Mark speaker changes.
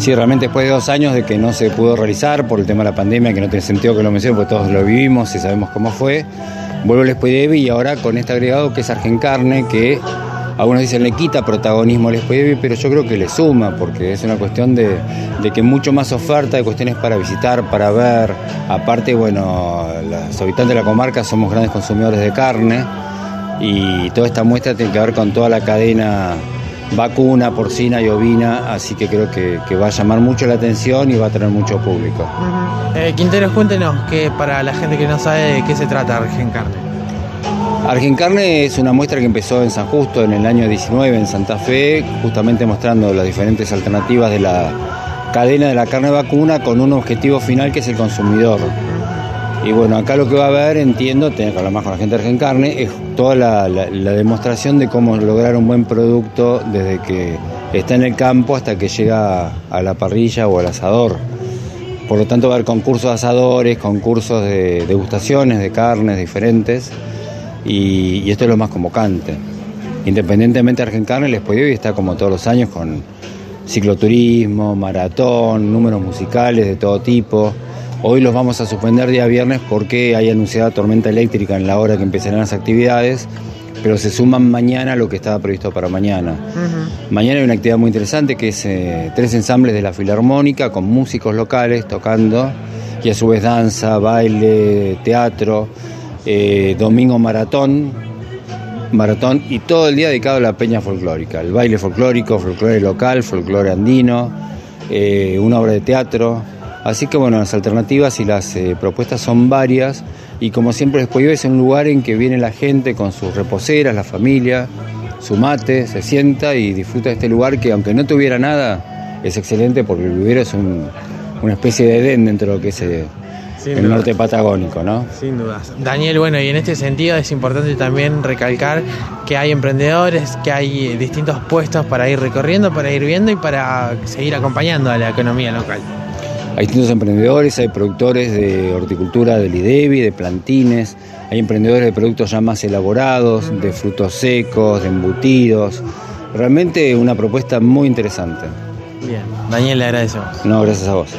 Speaker 1: Sí, realmente después de dos años de que no se pudo realizar por el tema de la pandemia, que no tiene sentido que lo mencionen porque todos lo vivimos y sabemos cómo fue, vuelvo al Spoidevi y ahora con este agregado que es Argencarne, que algunos dicen le quita protagonismo al Spoidevi, pero yo creo que le suma, porque es una cuestión de, de que mucho más oferta de cuestiones para visitar, para ver. Aparte, bueno, los habitantes de la comarca somos grandes consumidores de carne y toda esta muestra tiene que ver con toda la cadena vacuna, porcina y ovina, así que creo que, que va a llamar mucho la atención y va a tener mucho público.
Speaker 2: Eh, Quinteros, cuéntenos que para la gente que no sabe de qué se trata Argencarne.
Speaker 1: Argencarne es una muestra que empezó en San Justo en el año 19 en Santa Fe, justamente mostrando las diferentes alternativas de la cadena de la carne vacuna con un objetivo final que es el consumidor. Y bueno, acá lo que va a haber, entiendo, tener que hablar más con la gente de Argencarne, es toda la, demostración de cómo lograr un buen producto desde que está en el campo hasta que llega a la parrilla o al asador. Por lo tanto va a haber concursos de asadores, concursos de degustaciones de carnes diferentes y, y esto es lo más convocante. Independientemente de Argencarne, el Expo hoy está como todos los años con cicloturismo, maratón, números musicales de todo tipo. Hoy los vamos a suspender día viernes porque hay anunciada tormenta eléctrica en la hora que empezarán las actividades, pero se suman mañana lo que estaba previsto para mañana. Mañana hay una actividad muy interesante que es eh, tres ensambles de la Filarmónica con músicos locales tocando y a su vez danza, baile, teatro, eh, domingo maratón, maratón y todo el día dedicado a la peña folclórica, el baile folclórico, folclore local, folclore andino, eh, una obra de teatro. Así que bueno, las alternativas y las eh, propuestas son varias y como siempre después es un lugar en que viene la gente con sus reposeras, la familia, su mate, se sienta y disfruta de este lugar que aunque no tuviera nada, es excelente porque el vivero es un- una especie de Edén dentro de lo que es eh, el
Speaker 2: duda.
Speaker 1: norte patagónico, ¿no?
Speaker 2: Sin dudas. Daniel, bueno, y en este sentido es importante también recalcar que hay emprendedores, que hay distintos puestos para ir recorriendo, para ir viendo y para seguir acompañando a la economía local.
Speaker 1: Hay distintos emprendedores, hay productores de horticultura del IDEBI, de plantines, hay emprendedores de productos ya más elaborados, de frutos secos, de embutidos. Realmente una propuesta muy interesante.
Speaker 2: Bien, Daniel, le agradecemos.
Speaker 1: No, gracias a vos.